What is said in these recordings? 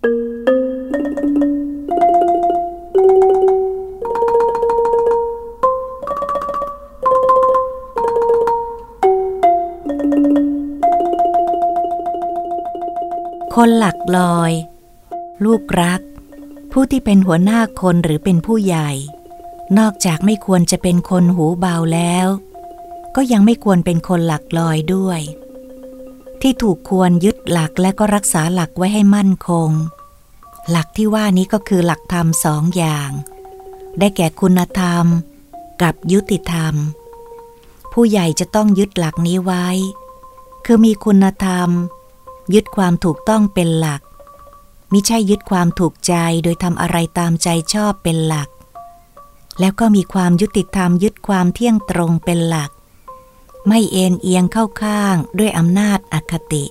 คนหลักลอย ลูกรัก ผู้ที่เป็นหัวหน้าคนหรือเป็นผู้ใหญ่ นอกจากไม่ควรจะเป็นคนหูเบาแล้ว ก็ยังไม่ควรเป็นคนหลักลอยด้วย ที่ถูกควรยึดหลักและก็รักษาหลักไว้ให้มั่นคง หลักที่ว่านี้ก็คือหลักธรรมสองอย่าง ได้แก่คุณธรรม กับยุติธรรม ผู้ใหญ่จะต้องยึดหลักนี้ไว้ คือมีคุณธรรม ยึดความถูกต้องเป็นหลักมิใช่ยึดความถูกใจโดยทำอะไรตามใจชอบเป็นหลัก แล้วก็มีความยุติธรรมยึดความเที่ยงตรงเป็นหลัก ไม่เอ็นเอียงเข้าข้างด้วยอำนาจอคติ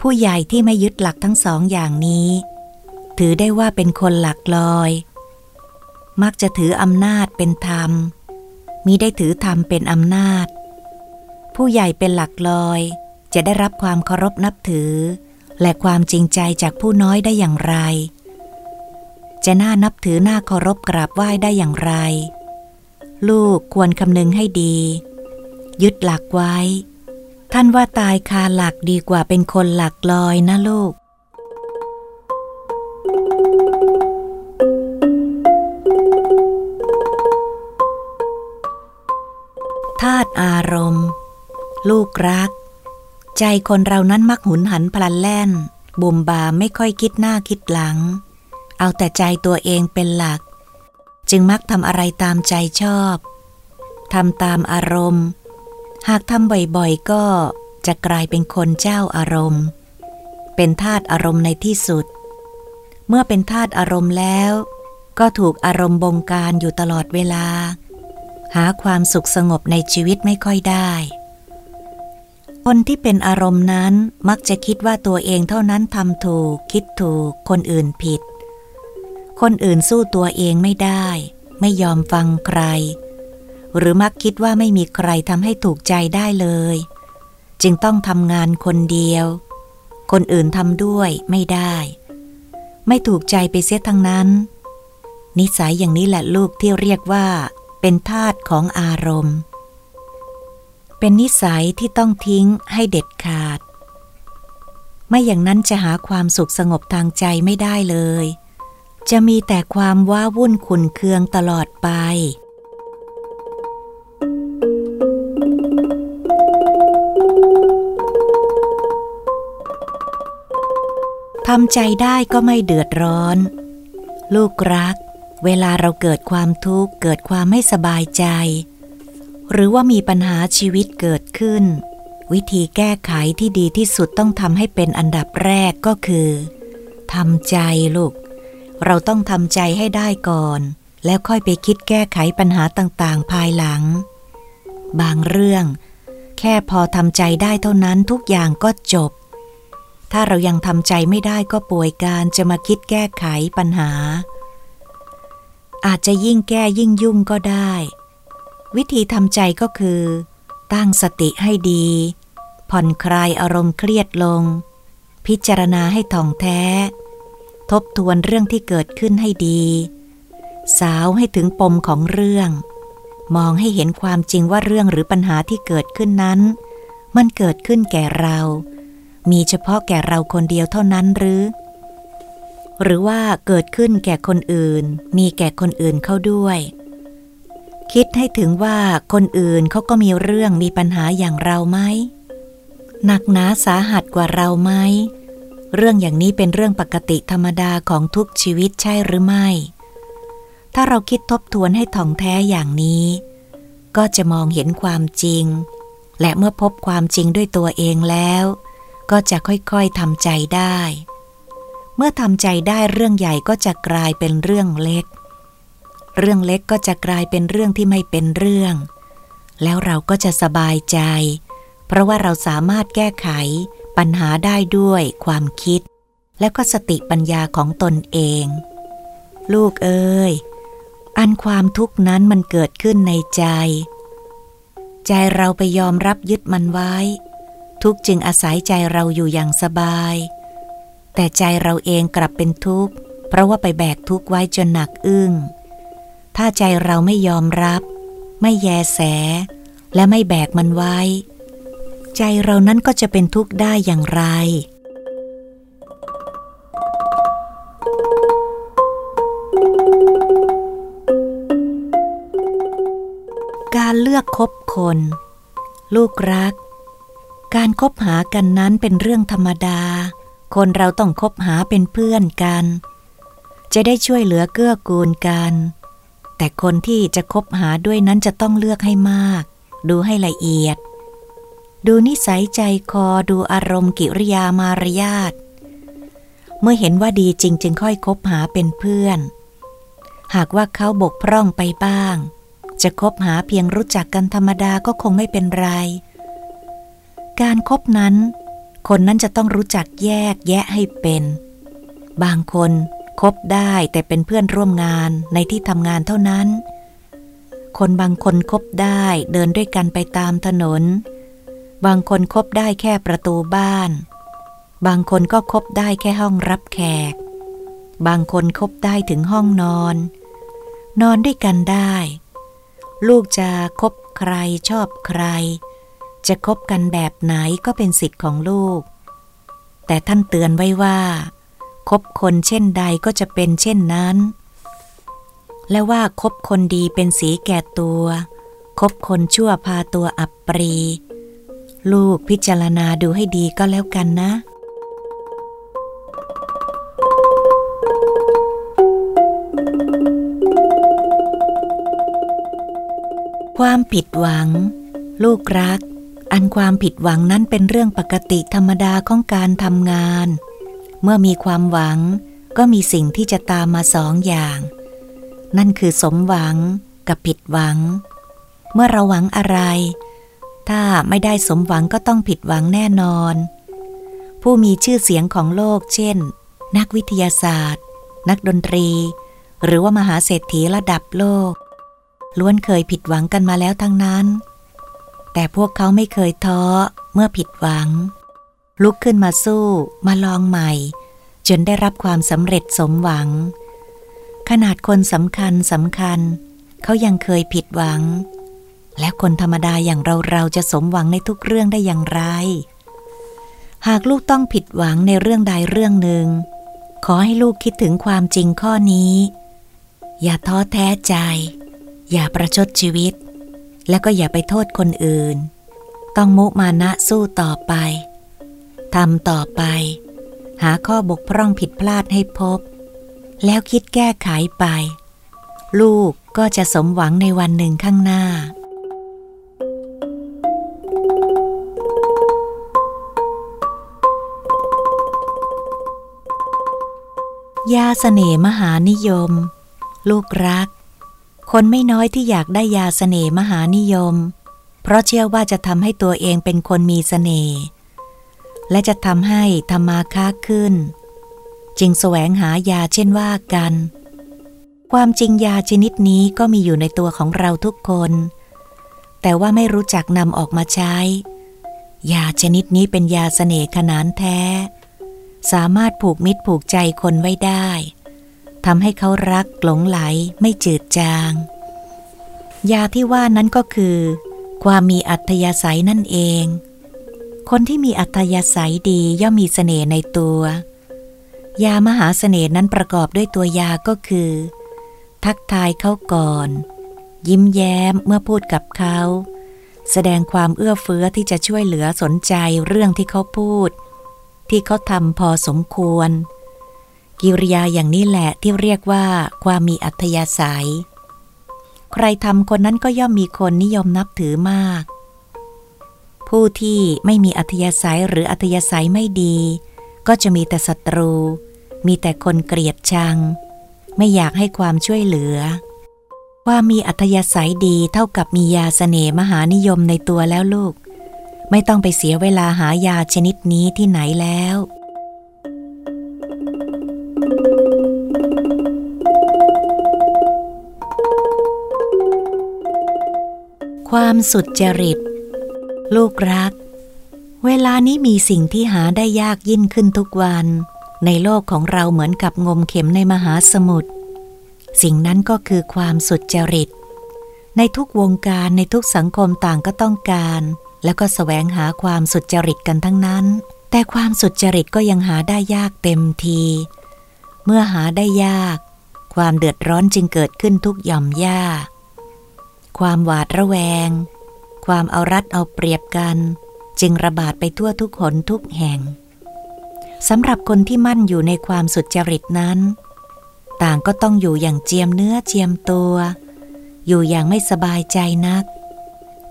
ผู้ใหญ่ที่ไม่ยึดหลักทั้งสองอย่างนี้ ถือได้ว่าเป็นคนหลักลอย มักจะถืออำนาจเป็นธรรมมิได้ถือธรรมเป็นอำนาจ ผู้ใหญ่เป็นหลักลอยจะได้รับความเคารพนับถือ และความจริงใจจากผู้น้อยได้อย่างไร จะน่านับถือน้าเคารพกราบไหว้ได้อย่างไร ลูกควรคำนึงให้ดี ยึดหลักไว้ ท่านว่าตายคาหลักดีกว่าเป็นคนหลักลอยนะลูก ธาตุอารมณ์ ลูกรัก ใจคนเรานั้นมักหุนหันพลันแล่นบุมบาไม่ค่อยคิดหน้าคิดหลัง เอาแต่ใจตัวเองเป็นหลัก จึงมักทำอะไรตามใจชอบทำตามอารมณ์ หากทำบ่อยๆก็จะกลายเป็นคนเจ้าอารมณ์ เป็นทาตุอารมณ์ในที่สุด เมื่อเป็นทาตุอารมณ์แล้ว ก็ถูกอารมณ์บงการอยู่ตลอดเวลา หาความสุขสงบในชีวิตไม่ค่อยได้ คนที่เป็นอารมณ์นั้นมักจะคิดว่าตัวเองเท่านั้นทำถูก คิดถูก คนอื่นผิด คนอื่นสู้ตัวเองไม่ได้ ไม่ยอมฟังใคร หรือมักคิดว่าไม่มีใครทำให้ถูกใจได้เลย จึงต้องทำงานคนเดียว คนอื่นทำด้วยไม่ได้ ไม่ถูกใจไปเสียทั้งนั้น นิสัยอย่างนี้แหละลูกที่เรียกว่าเป็นทาตุของอารมณ์ เป็นนิสัยที่ต้องทิ้งให้เด็ดขาด ไม่อย่างนั้นจะหาความสุขสงบทางใจไม่ได้เลย จะมีแต่ความว้าวุ่นขุนเคืองตลอดไปำใจได้ก็ไม่เดือดร้อน ลูกรัก เวลาเราเกิดความทุกข์เกิดความไม่สบายใจ หรือว่ามีปัญหาชีวิตเกิดขึ้น วิธีแก้ไขที่ดีที่สุดต้องทำให้เป็นอันดับแรกก็คือทำใจลูก เราต้องทำใจให้ได้ก่อน แล้วค่อยไปคิดแก้ไขปัญหาต่างๆ ภายหลัง บางเรื่อง แค่พอทำใจได้เท่านั้นทุกอย่างก็จบ ถ้าเรายังทำใจไม่ได้ก็ป่วยการจะมาคิดแก้ไขปัญหา อาจจะยิ่งแก้ยิ่งยุ่งก็ได้ วิธีทำใจก็คือ ตั้งสติให้ดี ผ่อนคลายอารมณ์เครียดลง พิจารณาให้ท่องแท้ ทบทวนเรื่องที่เกิดขึ้นให้ดี สาวให้ถึงปมของเรื่อง มองให้เห็นความจริงว่าเรื่องหรือปัญหาที่เกิดขึ้นนั้น มันเกิดขึ้นแก่เรา มีเฉพาะแก่เราคนเดียวเท่านั้นหรือ หรือว่าเกิดขึ้นแก่คนอื่น มีแก่คนอื่นเข้าด้วย คิดให้ถึงว่าคนอื่นเขาก็มีเรื่องมีปัญหาอย่างเราไหมหนักหนาสาหัสกว่าเราไหมเรื่องอย่างนี้เป็นเรื่องปกติธรรมดาของทุกชีวิตใช่หรือไม่ ถ้าเราคิดทบทวนให้ถ่องแท้อย่างนี้ ก็จะมองเห็นความจริง และเมื่อพบความจริงด้วยตัวเองแล้ว ก็จะค่อยๆทำใจได้ เมื่อทำใจได้เรื่องใหญ่ก็จะกลายเป็นเรื่องเล็ก เรื่องเล็กก็จะกลายเป็นเรื่องที่ไม่เป็นเรื่อง แล้วเราก็จะสบายใจ เพราะว่าเราสามารถแก้ไขปัญหาได้ด้วยความคิด และก็สติปัญญาของตนเอง ลูกเอ้ย อันความทุกข์นั้นมันเกิดขึ้นในใจ ใจเราไปยอมรับยึดมันไว้ ทุกจึงอาศัยใจเราอยู่อย่างสบาย แต่ใจเราเองกลับเป็นทุกข์ เพราะว่าไปแบกทุกข์ไว้จนหนักอึ้ง ถ้าใจเราไม่ยอมรับ ไม่แยแส และไม่แบกมันไว้ ใจเรานั้นก็จะเป็นทุกข์ได้อย่างไรการเลือกคบคน ลูกรัก การคบหากันนั้นเป็นเรื่องธรรมดา คนเราต้องคบหาเป็นเพื่อนกัน จะได้ช่วยเหลือเกื้อกูลกัน แต่คนที่จะคบหาด้วยนั้นจะต้องเลือกให้มาก ดูให้ละเอียด ดูนิสัยใจคอดูอารมณ์กิริยามารยาท เมื่อเห็นว่าดีจริงจึงค่อยคบหาเป็นเพื่อน หากว่าเขาบกพร่องไปบ้าง จะคบหาเพียงรู้จักกันธรรมดาก็คงไม่เป็นไร การครบนั้น คนนั้นจะต้องรู้จักแยกแยะให้เป็น บางคนคบได้แต่เป็นเพื่อนร่วมงานในที่ทำงานเท่านั้น คนบางคนคบได้เดินด้วยกันไปตามถนน บางคนคบได้แค่ประตูบ้าน บางคนก็คบได้แค่ห้องรับแขก บางคนคบได้ถึงห้องนอน นอนด้วยกันได้ ลูกจะคบใครชอบใคร จะคบกันแบบไหนก็เป็นสิทธิ์ของลูก แต่ท่านเตือนไว้ว่า คบคนเช่นใดก็จะเป็นเช่นนั้น และว่าคบคนดีเป็นสีแก่ตัว คบคนชั่วพาตัวอับปรี ลูกพิจารณาดูให้ดีก็แล้วกันนะความผิดหวัง ลูกรัก อันความผิดหวังนั้นเป็นเรื่องปกติธรรมดาของการทำงาน เมื่อมีความหวังก็มีสิ่งที่จะตามมาสองอย่าง นั่นคือสมหวังกับผิดหวัง เมื่อเราหวังอะไร ถ้าไม่ได้สมหวังก็ต้องผิดหวังแน่นอน ผู้มีชื่อเสียงของโลกเช่น นักวิทยาศาสตร์ นักดนตรี หรือว่ามหาเศรษฐีระดับโลก ล้วนเคยผิดหวังกันมาแล้วทั้งนั้น แต่พวกเขาไม่เคยท้อเมื่อผิดหวัง ลุกขึ้นมาสู้มาลองใหม่ จนได้รับความสำเร็จสมหวัง ขนาดคนสำคัญสำคัญ เขายังเคยผิดหวัง และคนธรรมดาอย่างเราเราจะสมหวังในทุกเรื่องได้อย่างไร หากลูกต้องผิดหวังในเรื่องใดเรื่องหนึ่ง ขอให้ลูกคิดถึงความจริงข้อนี้ อย่าท้อแท้ใจ อย่าประชดชีวิต แล้วก็อย่าไปโทษคนอื่น ต้องมุมานะสู้ต่อไปทำต่อไป หาข้อบกพร่องผิดพลาดให้พบ แล้วคิดแก้ไขไป ลูกก็จะสมหวังในวันหนึ่งข้างหน้า ยาเสน่มหานิยม ลูกรัก คนไม่น้อยที่อยากได้ยาสเสน่มหานิยม เพราะเชื่อว่าจะทำให้ตัวเองเป็นคนมีสเสน่ห์และจะทำให้ธรรมาค้าขึ้น จึงแสวงหายาเช่นว่ากัน ความจริงยาชนิดนี้ก็มีอยู่ในตัวของเราทุกคน แต่ว่าไม่รู้จักนำออกมาใช้ ยาชนิดนี้เป็นยาสเสน่ห์ขนานแท้ สามารถผูกมิตรผูกใจคนไว้ได้ ทำให้เขารักหลงไหลไม่จืดจาง ยาที่ว่านั้นก็คือ ความมีอัธยาศัยนั่นเอง คนที่มีอัธยาศัยดีย่อมมีเสน่ห์ในตัว ยามหาเสน่ห์นั้นประกอบด้วยตัวยาก็คือ ทักทายเขาก่อน ยิ้มแย้มเมื่อพูดกับเขาแสดงความเอื้อเฟื้อที่จะช่วยเหลือสนใจเรื่องที่เขาพูด ที่เขาทำพอสมควร กิริยาอย่างนี้แหละที่เรียกว่าความมีอัธยาศัย ใครทำคนนั้นก็ย่อมมีคนนิยมนับถือมาก ผู้ที่ไม่มีอัธยาศัยหรืออัธยาศัยไม่ดี ก็จะมีแต่ศัตรู มีแต่คนเกลียดชัง ไม่อยากให้ความช่วยเหลือว่ามีอัธยาศัยดีเท่ากับมียาสเสน่มหานิยมในตัวแล้วลูก ไม่ต้องไปเสียเวลาหายาชนิดนี้ที่ไหนแล้ว ความสุดจริต ลูกรัก เวลานี้มีสิ่งที่หาได้ยากยิ่งขึ้นทุกวัน ในโลกของเราเหมือนกับงมเข็มในมหาสมุทรสิ่งนั้นก็คือความสุดจริต ในทุกวงการในทุกสังคมต่างก็ต้องการ แล้วก็สแสวงหาความสุดจริตกันทั้งนั้น แต่ความสุดจริตก็ยังหาได้ยากเต็มที เมื่อหาได้ยาก ความเดือดร้อนจึงเกิดขึ้นทุกย่อมย่าความหวาดระแวง ความเอารัดเอาเปรียบกัน จึงระบาดไปทั่วทุกหนทุกแห่งสำหรับคนที่มั่นอยู่ในความสุดจริตนั้น ต่างก็ต้องอยู่อย่างเจียมเนื้อเจียมตัว อยู่อย่างไม่สบายใจนัก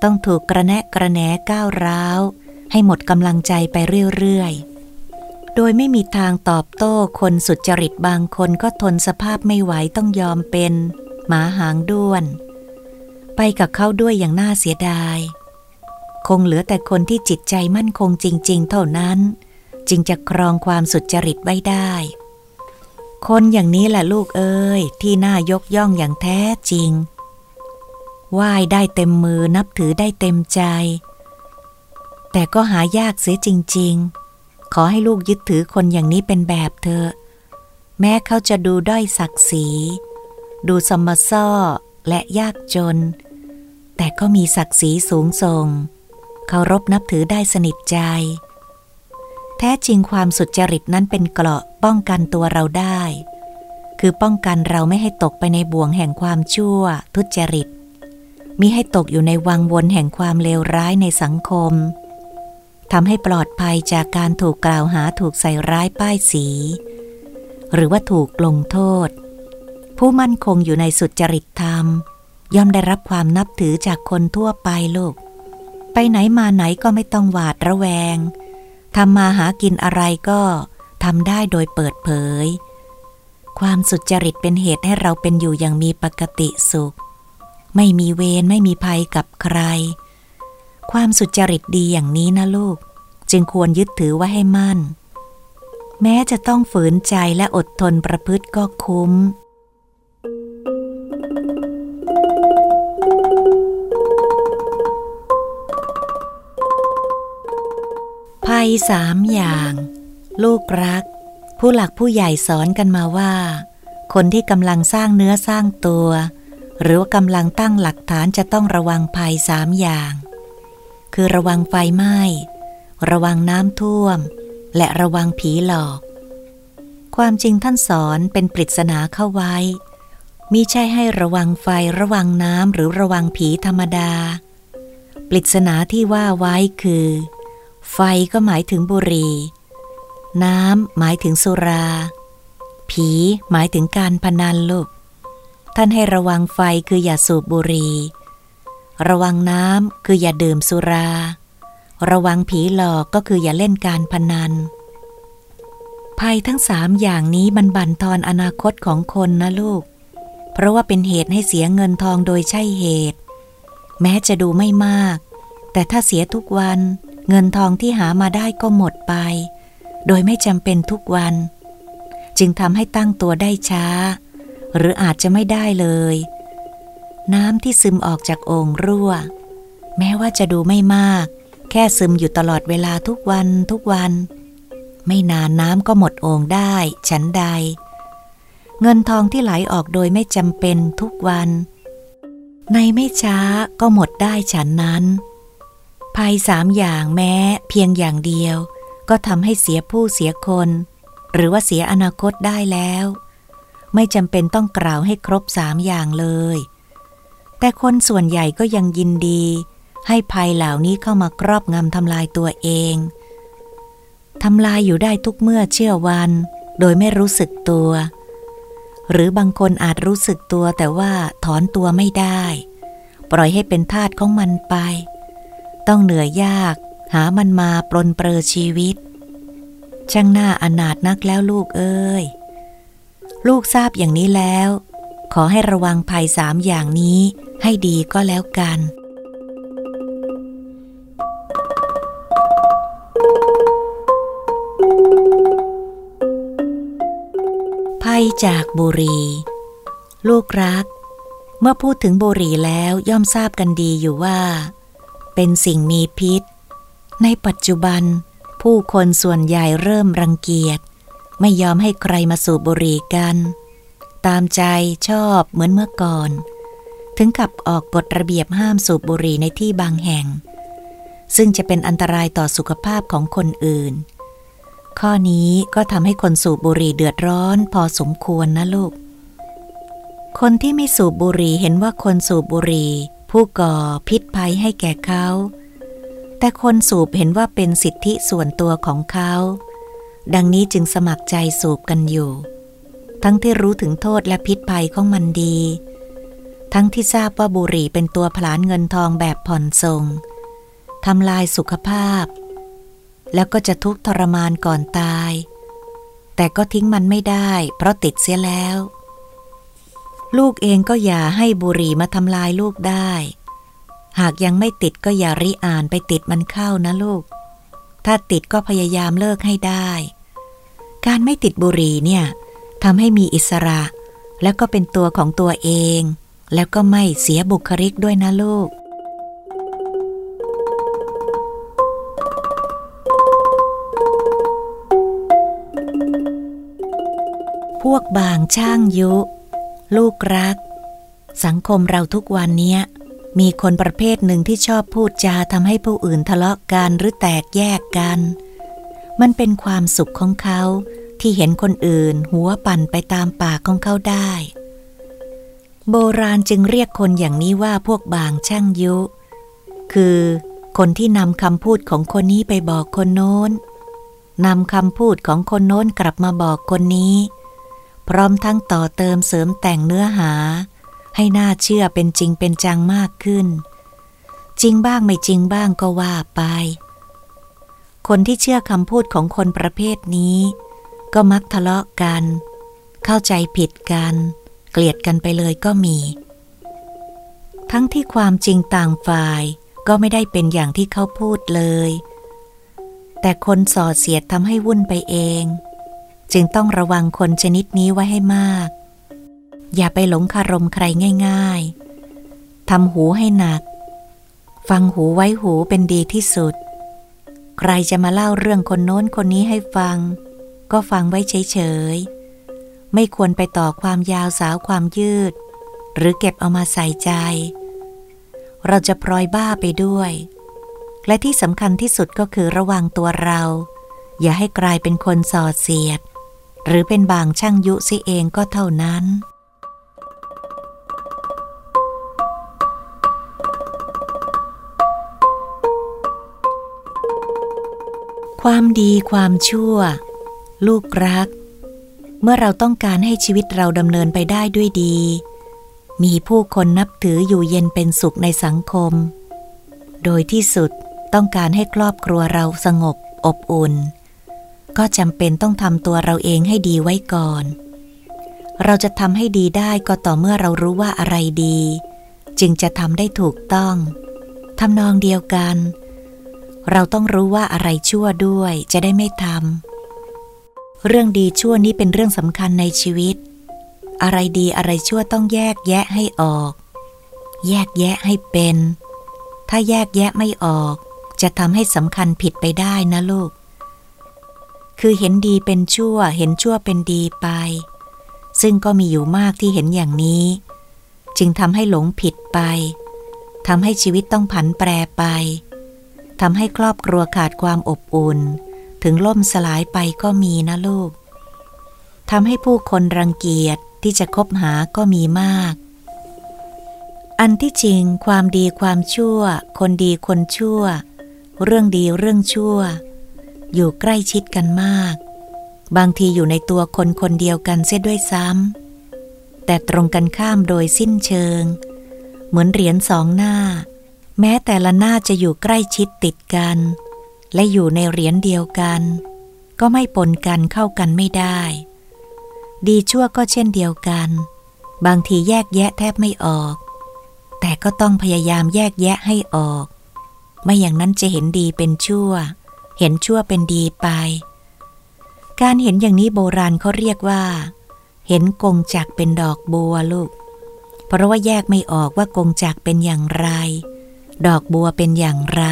ต้องถูกกระแนะกระแหนก้าวร้าว ให้หมดกำลังใจไปเรื่อยๆ โดยไม่มีทางตอบโต้คนสุดจริตบางคนก็ทนสภาพไม่ไหวต้องยอมเป็นหมาหางด้วน ไปกับเขาด้วยอย่างน่าเสียดาย คงเหลือแต่คนที่จิตใจมั่นคงจริง ๆ เท่านั้น จึงจะครองความสุจริตไว้ได้ คนอย่างนี้แหละลูกเอ้ย ที่น่ายกย่องอย่างแท้จริงไหว้ได้เต็มมือนับถือได้เต็มใจ แต่ก็หายากเสียจริง ๆ ขอให้ลูกยึดถือคนอย่างนี้เป็นแบบเธอ แม้เขาจะดูด้อยศักดิ์ศรี ดูสมซ้อและยากจน แต่ก็มีศักดิ์ศรีสูงส่ง เคารพนับถือได้สนิทใจ แท้จริงความสุจริตนั้นเป็นเกราะป้องกันตัวเราได้ คือป้องกันเราไม่ให้ตกไปในบ่วงแห่งความชั่วทุจริตมิให้ตกอยู่ในวังวนแห่งความเลวร้ายในสังคม ทำให้ปลอดภัยจากการถูกกล่าวหาถูกใส่ร้ายป้ายสี หรือว่าถูกลงโทษ ผู้มั่นคงอยู่ในสุจริตธรรม ย่อมได้รับความนับถือจากคนทั่วไปลูก ไปไหนมาไหนก็ไม่ต้องหวาดระแวงทำมาหากินอะไรก็ทำได้โดยเปิดเผย ความสุจริตเป็นเหตุให้เราเป็นอยู่อย่างมีปกติสุข ไม่มีเวรไม่มีภัยกับใคร ความสุจริตดีอย่างนี้นะลูก จึงควรยึดถือไว้ให้มั่น แม้จะต้องฝืนใจและอดทนประพฤติก็คุ้ม ภัยสามอย่าง ลูกรัก ผู้หลักผู้ใหญ่สอนกันมาว่า คนที่กำลังสร้างเนื้อสร้างตัว หรือว่ากำลังตั้งหลักฐานจะต้องระวังภัยสามอย่าง คือระวังไฟไหม้ ระวังน้ำท่วม และระวังผีหลอก ความจริงท่านสอนเป็นปริศนาเข้าไว้ มิใช่ให้ระวังไฟระวังน้ำหรือระวังผีธรรมดา ปริศนาที่ว่าไว้คือ ไฟก็หมายถึงบุหรี่ น้ำหมายถึงสุรา ผีหมายถึงการพนันลูกท่านให้ระวังไฟคืออย่าสูบบุหรี่ ระวังน้ำคืออย่าดื่มสุรา ระวังผีหลอกก็คืออย่าเล่นการพนัน ภัยทั้งสามอย่างนี้มันบั่นทอนอนาคตของคนนะลูก เพราะว่าเป็นเหตุให้เสียเงินทองโดยใช่เหตุ แม้จะดูไม่มาก แต่ถ้าเสียทุกวัน เงินทองที่หามาได้ก็หมดไป โดยไม่จำเป็นทุกวัน จึงทำให้ตั้งตัวได้ช้า หรืออาจจะไม่ได้เลย น้ำที่ซึมออกจากโอ่งรั่ว แม้ว่าจะดูไม่มาก แค่ซึมอยู่ตลอดเวลาทุกวันทุกวัน ไม่นานน้ำก็หมดโอ่งได้ ฉันใด เงินทองที่ไหลออกโดยไม่จำเป็นทุกวัน ในไม่ช้าก็หมดได้ฉันนั้นภัยสามอย่างแม้เพียงอย่างเดียว ก็ทำให้เสียผู้เสียคน หรือว่าเสียอนาคตได้แล้ว ไม่จำเป็นต้องกล่าวให้ครบสามอย่างเลย แต่คนส่วนใหญ่ก็ยังยินดี ให้ภัยเหล่านี้เข้ามาครอบงำทำลายตัวเองทำลายอยู่ได้ทุกเมื่อเชื่อวัน โดยไม่รู้สึกตัว หรือบางคนอาจรู้สึกตัวแต่ว่าถอนตัวไม่ได้ ปล่อยให้เป็นทาตของมันไป ต้องเหนื่อยยาก หามันมาปลนเปลือชีวิต ช่างหน้าอนาถนักแล้วลูกเอ้ย ลูกทราบอย่างนี้แล้ว ขอให้ระวังภัยสามอย่างนี้ ให้ดีก็แล้วกัน ภัยจากบุรี ลูกรัก เมื่อพูดถึงบุรีแล้วย่อมทราบกันดีอยู่ว่า เป็นสิ่งมีพิษ ในปัจจุบัน ผู้คนส่วนใหญ่เริ่มรังเกียจ ไม่ยอมให้ใครมาสูบบุหรี่กัน ตามใจชอบเหมือนเมื่อก่อน ถึงกับออกกฎระเบียบห้ามสูบบุหรี่ในที่บางแห่ง ซึ่งจะเป็นอันตรายต่อสุขภาพของคนอื่น ข้อนี้ก็ทำให้คนสูบบุหรี่เดือดร้อนพอสมควรนะลูก คนที่ไม่สูบบุหรี่เห็นว่าคนสูบบุหรี่ผู้ก่อพิษภัยให้แก่เขา แต่คนสูบเห็นว่าเป็นสิทธิส่วนตัวของเขา ดังนี้จึงสมัครใจสูบกันอยู่ ทั้งที่รู้ถึงโทษและพิษภัยของมันดี ทั้งที่ทราบว่าบุหรี่เป็นตัวผลานเงินทองแบบผ่อนทรงทำลายสุขภาพ แล้วก็จะทุกข์ทรมานก่อนตาย แต่ก็ทิ้งมันไม่ได้ เพราะติดเสียแล้ว ลูกเองก็อย่าให้บุหรี่มาทำลายลูกได้ หากยังไม่ติดก็อย่าริอ่านไปติดมันเข้านะลูก ถ้าติดก็พยายามเลิกให้ได้ การไม่ติดบุหรี่เนี่ยทำให้มีอิสระ แล้วก็เป็นตัวของตัวเอง แล้วก็ไม่เสียบุคลิกด้วยนะลูก พวกบางช่างยุ ลูกรัก สังคมเราทุกวันนี้มีคนประเภทหนึ่งที่ชอบพูดจาทำให้ผู้อื่นทะเลาะกันหรือแตกแยกกัน มันเป็นความสุขของเขาที่เห็นคนอื่นหัวปั่นไปตามปากของเขาได้ โบราณจึงเรียกคนอย่างนี้ว่าพวกบางช่างยุ คือคนที่นำคำพูดของคนนี้ไปบอกคนโน้นนำคำพูดของคนโน้นกลับมาบอกคนนี้ พร้อมทั้งต่อเติมเสริมแต่งเนื้อหา ให้น่าเชื่อเป็นจริงเป็นจังมากขึ้น จริงบ้างไม่จริงบ้างก็ว่าไป คนที่เชื่อคำพูดของคนประเภทนี้ ก็มักทะเลาะกัน เข้าใจผิดกัน เกลียดกันไปเลยก็มี ทั้งที่ความจริงต่างฝ่ายก็ไม่ได้เป็นอย่างที่เขาพูดเลย แต่คนส่อเสียดทำให้วุ่นไปเอง จึงต้องระวังคนชนิดนี้ไว้ให้มาก อย่าไปหลงคารมใครง่าย ๆทำหูให้หนัก ฟังหูไว้หูเป็นดีที่สุด ใครจะมาเล่าเรื่องคนโน้นคนนี้ให้ฟัง ก็ฟังไว้เฉยๆ ไม่ควรไปต่อความยาวสาวความยืด หรือเก็บเอามาใส่ใจ เราจะพลอยบ้าไปด้วย และที่สำคัญที่สุดก็คือระวังตัวเรา อย่าให้กลายเป็นคนส่อเสียด หรือเป็นบางช่างยุสิเองก็เท่านั้นความดีความชั่ว ลูกรัก เมื่อเราต้องการให้ชีวิตเราดำเนินไปได้ด้วยดี มีผู้คนนับถืออยู่เย็นเป็นสุขในสังคม โดยที่สุดต้องการให้ครอบครัวเราสงบอบอุ่น ก็จำเป็นต้องทำตัวเราเองให้ดีไว้ก่อน เราจะทำให้ดีได้ก็ต่อเมื่อเรารู้ว่าอะไรดี จึงจะทำได้ถูกต้องทำนองเดียวกัน เราต้องรู้ว่าอะไรชั่วด้วยจะได้ไม่ทำ เรื่องดีชั่วนี้เป็นเรื่องสำคัญในชีวิต อะไรดีอะไรชั่วต้องแยกแยะให้ออก แยกแยะให้เป็น ถ้าแยกแยะไม่ออก จะทำให้สำคัญผิดไปได้นะลูก คือเห็นดีเป็นชั่ว เห็นชั่วเป็นดีไป ซึ่งก็มีอยู่มากที่เห็นอย่างนี้ จึงทำให้หลงผิดไปทำให้ชีวิตต้องผันแปรไปทำให้ครอบครัวขาดความอบอุ่น ถึงล่มสลายไปก็มีนะลูกทำให้ผู้คนรังเกียจที่จะคบหาก็มีมาก อันที่จริงความดีความชั่ว คนดีคนชั่ว เรื่องดีเรื่องชั่ว อยู่ใกล้ชิดกันมาก บางทีอยู่ในตัวคนคนเดียวกันเสียด้วยซ้ำแต่ตรงกันข้ามโดยสิ้นเชิง เหมือนเหรียญสองหน้า แม้แต่ละหน้าจะอยู่ใกล้ชิดติดกัน และอยู่ในเหรียญเดียวกัน ก็ไม่ปนกันเข้ากันไม่ได้ ดีชั่วก็เช่นเดียวกัน บางทีแยกแยะแทบไม่ออก แต่ก็ต้องพยายามแยกแยะให้ออก ไม่อย่างนั้นจะเห็นดีเป็นชั่ว เห็นชั่วเป็นดีไป การเห็นอย่างนี้โบราณเขาเรียกว่า เห็นกงจักเป็นดอกบัวลูก เพราะว่าแยกไม่ออกว่ากงจักเป็นอย่างไร ดอกบัวเป็นอย่างไร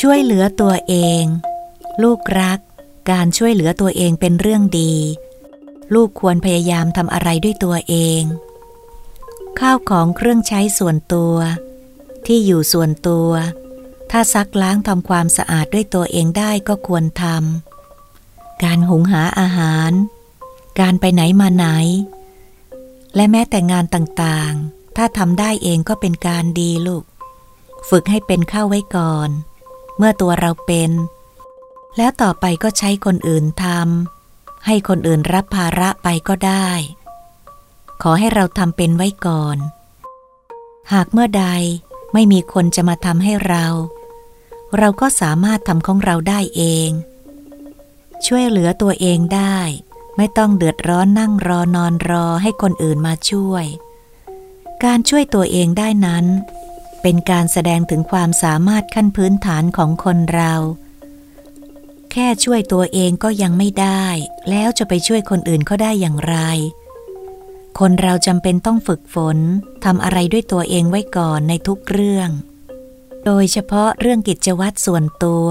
ช่วยเหลือตัวเอง ลูกรัก การช่วยเหลือตัวเองเป็นเรื่องดี ลูกควรพยายามทำอะไรด้วยตัวเอง ข้าวของเครื่องใช้ส่วนตัว ที่อยู่ส่วนตัว ถ้าซักล้างทำความสะอาดด้วยตัวเองได้ก็ควรทำการหุงหาอาหาร การไปไหนมาไหน และแม้แต่งานต่างๆ ถ้าทำได้เองก็เป็นการดีลูก ฝึกให้เป็นข้าวไว้ก่อน เมื่อตัวเราเป็น แล้วต่อไปก็ใช้คนอื่นทำให้คนอื่นรับภาระไปก็ได้ ขอให้เราทำเป็นไว้ก่อน หากเมื่อใดไม่มีคนจะมาทำให้เรา เราก็สามารถทำของเราได้เอง ช่วยเหลือตัวเองได้ ไม่ต้องเดือดร้อนนั่งรอนอนรอให้คนอื่นมาช่วย การช่วยตัวเองได้นั้น เป็นการแสดงถึงความสามารถขั้นพื้นฐานของคนเรา แค่ช่วยตัวเองก็ยังไม่ได้ แล้วจะไปช่วยคนอื่นเขาได้อย่างไร คนเราจำเป็นต้องฝึกฝนทำอะไรด้วยตัวเองไว้ก่อนในทุกเรื่อง โดยเฉพาะเรื่องกิจวัตรส่วนตัว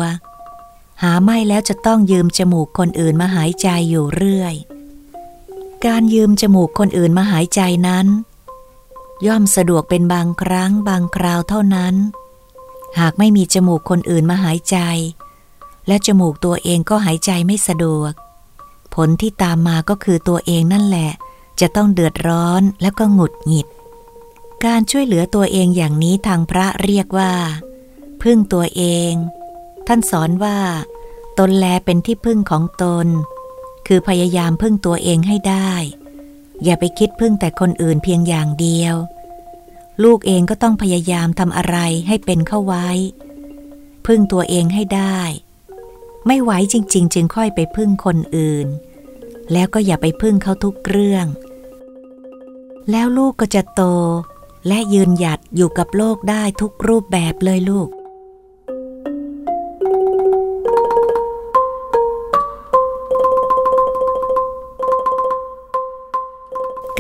หาไม่แล้วจะต้องยืมจมูกคนอื่นมาหายใจอยู่เรื่อย การยืมจมูกคนอื่นมาหายใจนั้น ย่อมสะดวกเป็นบางครั้งบางคราวเท่านั้น หากไม่มีจมูกคนอื่นมาหายใจ และจมูกตัวเองก็หายใจไม่สะดวก ผลที่ตามมาก็คือตัวเองนั่นแหละ จะต้องเดือดร้อนแล้วก็หงุดหงิด การช่วยเหลือตัวเองอย่างนี้ทางพระเรียกว่า พึ่งตัวเอง ท่านสอนว่า ตนแลเป็นที่พึ่งของตน คือพยายามพึ่งตัวเองให้ได้อย่าไปคิดพึ่งแต่คนอื่นเพียงอย่างเดียว ลูกเองก็ต้องพยายามทำอะไรให้เป็นเข้าไว้ พึ่งตัวเองให้ได้ ไม่ไหวจริง ๆ จึงค่อยไปพึ่งคนอื่น แล้วก็อย่าไปพึ่งเขาทุกเรื่อง แล้วลูกก็จะโต และยืนหยัดอยู่กับโลกได้ทุกรูปแบบเลยลูก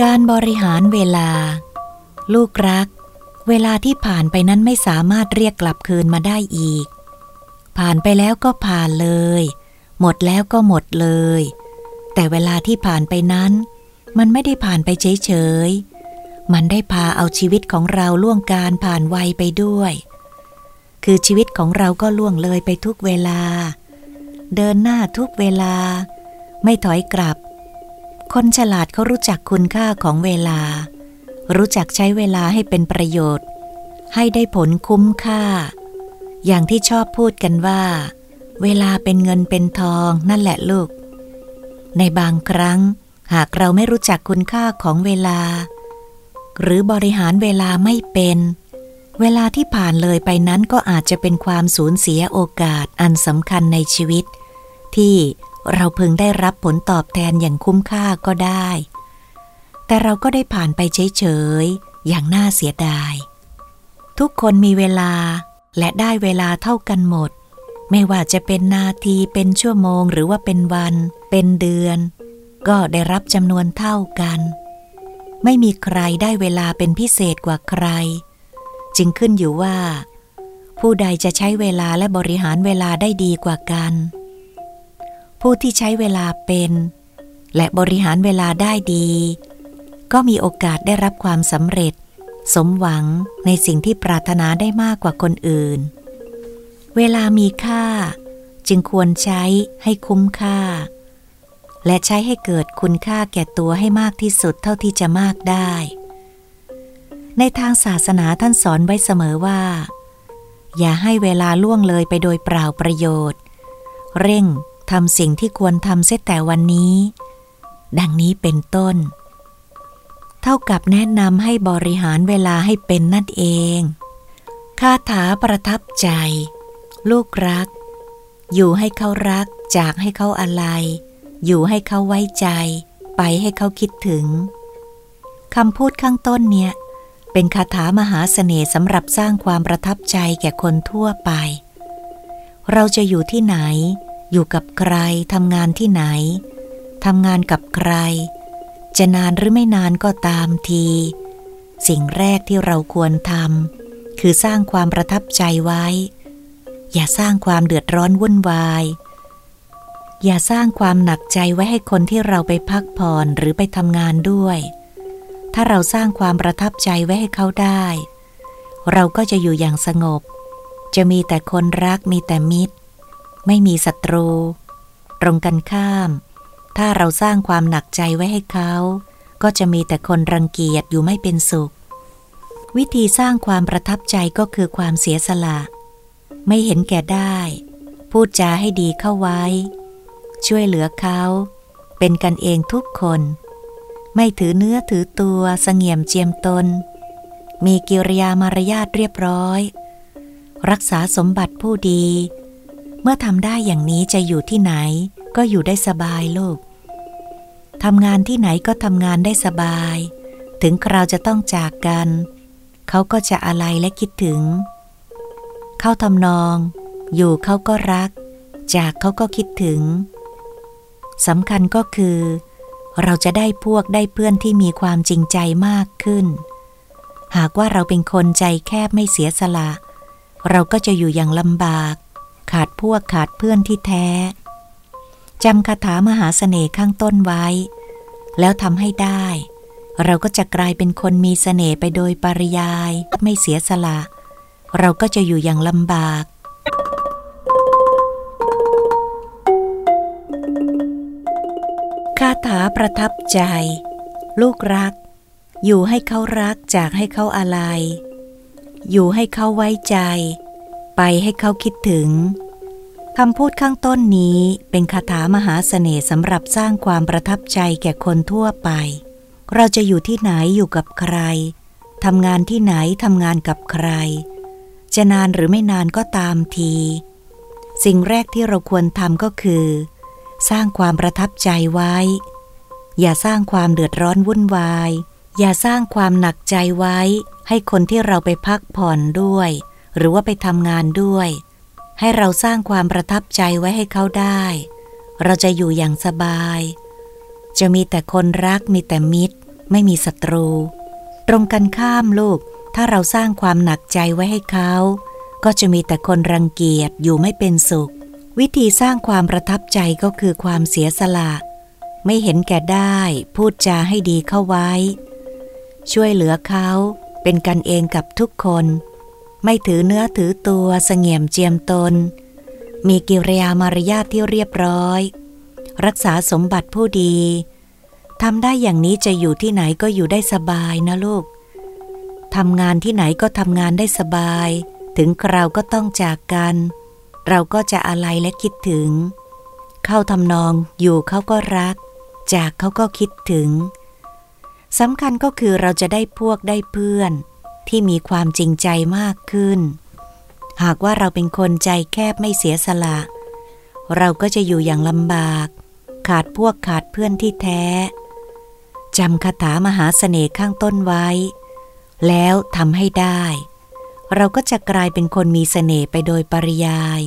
การบริหารเวลา ลูกรัก เวลาที่ผ่านไปนั้นไม่สามารถเรียกกลับคืนมาได้อีก ผ่านไปแล้วก็ผ่านเลย หมดแล้วก็หมดเลย แต่เวลาที่ผ่านไปนั้น มันไม่ได้ผ่านไปเฉยๆ มันได้พาเอาชีวิตของเราล่วงการผ่านวัยไปด้วย คือชีวิตของเราก็ล่วงเลยไปทุกเวลา เดินหน้าทุกเวลา ไม่ถอยกลับ คนฉลาดเขารู้จักคุณค่าของเวลา รู้จักใช้เวลาให้เป็นประโยชน์ ให้ได้ผลคุ้มค่า อย่างที่ชอบพูดกันว่า เวลาเป็นเงินเป็นทองนั่นแหละลูก ในบางครั้ง หากเราไม่รู้จักคุณค่าของเวลา หรือบริหารเวลาไม่เป็น เวลาที่ผ่านเลยไปนั้นก็อาจจะเป็นความสูญเสียโอกาสอันสำคัญในชีวิต ที่เราพึงได้รับผลตอบแทนอย่างคุ้มค่าก็ได้ แต่เราก็ได้ผ่านไปเฉยๆ อย่างน่าเสียดาย ทุกคนมีเวลาและได้เวลาเท่ากันหมด ไม่ว่าจะเป็นนาทีเป็นชั่วโมงหรือว่าเป็นวัน เป็นเดือน ก็ได้รับจำนวนเท่ากัน ไม่มีใครได้เวลาเป็นพิเศษกว่าใคร จึงขึ้นอยู่ว่า ผู้ใดจะใช้เวลาและบริหารเวลาได้ดีกว่ากัน ผู้ที่ใช้เวลาเป็น และบริหารเวลาได้ดี ก็มีโอกาสได้รับความสำเร็จ สมหวังในสิ่งที่ปรารถนาได้มากกว่าคนอื่น เวลามีค่า จึงควรใช้ให้คุ้มค่า และใช้ให้เกิดคุณค่าแก่ตัวให้มากที่สุดเท่าที่จะมากได้ ในทางศาสนาท่านสอนไว้เสมอว่า อย่าให้เวลาล่วงเลยไปโดยเปล่าประโยชน์ เร่งทำสิ่งที่ควรทำเสียแต่วันนี้ ดังนี้เป็นต้น เท่ากับแนะนำให้บริหารเวลาให้เป็นนั่นเอง คาถาประทับใจ ลูกรัก อยู่ให้เขารัก จากให้เขาอะไร อยู่ให้เขาไว้ใจ ไปให้เขาคิดถึงคำพูดข้างต้นเนี่ย เป็นคาถามหาเสน่ห์สำหรับสร้างความประทับใจแก่คนทั่วไป เราจะอยู่ที่ไหน อยู่กับใครทำงานที่ไหนทำงานกับใคร จะนานหรือไม่นานก็ตามที สิ่งแรกที่เราควรทำคือสร้างความประทับใจไว้ อย่าสร้างความเดือดร้อนวุ่นวาย อย่าสร้างความหนักใจไว้ให้คนที่เราไปพักผ่อนหรือไปทำงานด้วย ถ้าเราสร้างความประทับใจไว้ให้เขาได้ เราก็จะอยู่อย่างสงบ จะมีแต่คนรักมีแต่มิตร ไม่มีศัตรู ตรงกันข้าม ถ้าเราสร้างความหนักใจไว้ให้เขา ก็จะมีแต่คนรังเกียจอยู่ไม่เป็นสุข วิธีสร้างความประทับใจก็คือความเสียสละ ไม่เห็นแก่ได้ พูดจาให้ดีเข้าไว้ ช่วยเหลือเขา เป็นกันเองทุกคน ไม่ถือเนื้อถือตัวเสงี่ยมเจียมตน มีกิริยามารยาทเรียบร้อย รักษาสมบัติผู้ดี เมื่อทำได้อย่างนี้จะอยู่ที่ไหน ก็อยู่ได้สบายลูกทำงานที่ไหนก็ทำงานได้สบาย ถึงคราวจะต้องจากกัน เขาก็จะอะไรและคิดถึง เข้าทำนอง อยู่เขาก็รัก จากเขาก็คิดถึงสำคัญก็คือ เราจะได้พวกได้เพื่อนที่มีความจริงใจมากขึ้น หากว่าเราเป็นคนใจแคบไม่เสียสละ เราก็จะอยู่อย่างลำบาก ขาดพวกขาดเพื่อนที่แท้จำคาถามหาเสน่ห์ข้างต้นไว้ แล้วทำให้ได้ เราก็จะกลายเป็นคนมีเสน่ห์ไปโดยปริยาย ไม่เสียสละ เราก็จะอยู่อย่างลำบาก คาถาประทับใจ ลูกรัก อยู่ให้เขารักจากให้เขาอะไร อยู่ให้เขาไว้ใจ ไปให้เขาคิดถึง คำพูดข้างต้นนี้เป็นคาถามหาเสน่ห์สำหรับสร้างความประทับใจแก่คนทั่วไป เราจะอยู่ที่ไหนอยู่กับใครทำงานที่ไหนทำงานกับใคร จะนานหรือไม่นานก็ตามที สิ่งแรกที่เราควรทำก็คือ สร้างความประทับใจไว้ อย่าสร้างความเดือดร้อนวุ่นวาย อย่าสร้างความหนักใจไว้ ให้คนที่เราไปพักผ่อนด้วย หรือว่าไปทำงานด้วย ให้เราสร้างความประทับใจไว้ให้เขาได้ เราจะอยู่อย่างสบาย จะมีแต่คนรักมีแต่มิตร ไม่มีศัตรู ตรงกันข้ามลูก ถ้าเราสร้างความหนักใจไว้ให้เขา ก็จะมีแต่คนรังเกียจอยู่ไม่เป็นสุข วิธีสร้างความประทับใจก็คือความเสียสละ ไม่เห็นแก่ได้ พูดจาให้ดีเข้าไว้ ช่วยเหลือเขาเป็นกันเองกับทุกคน ไม่ถือเนื้อถือตัวเสงี่ยมเจียมตน มีกิริยามารยาทที่เรียบร้อย รักษาสมบัติผู้ดีทำได้อย่างนี้จะอยู่ที่ไหนก็อยู่ได้สบายนะลูกทำงานที่ไหนก็ทำงานได้สบาย ถึงคราวก็ต้องจากกัน เราก็จะอะไรและคิดถึง เข้าทำนองอยู่เขาก็รัก จากเขาก็คิดถึงสำคัญก็คือเราจะได้พวกได้เพื่อน ที่มีความจริงใจมากขึ้น หากว่าเราเป็นคนใจแคบไม่เสียสละ เราก็จะอยู่อย่างลำบาก ขาดพวกขาดเพื่อนที่แท้จำคาถามหาเสน่ห์ข้างต้นไว้ แล้วทำให้ได้ เราก็จะกลายเป็นคนมีเสน่ห์ไปโดยปริยาย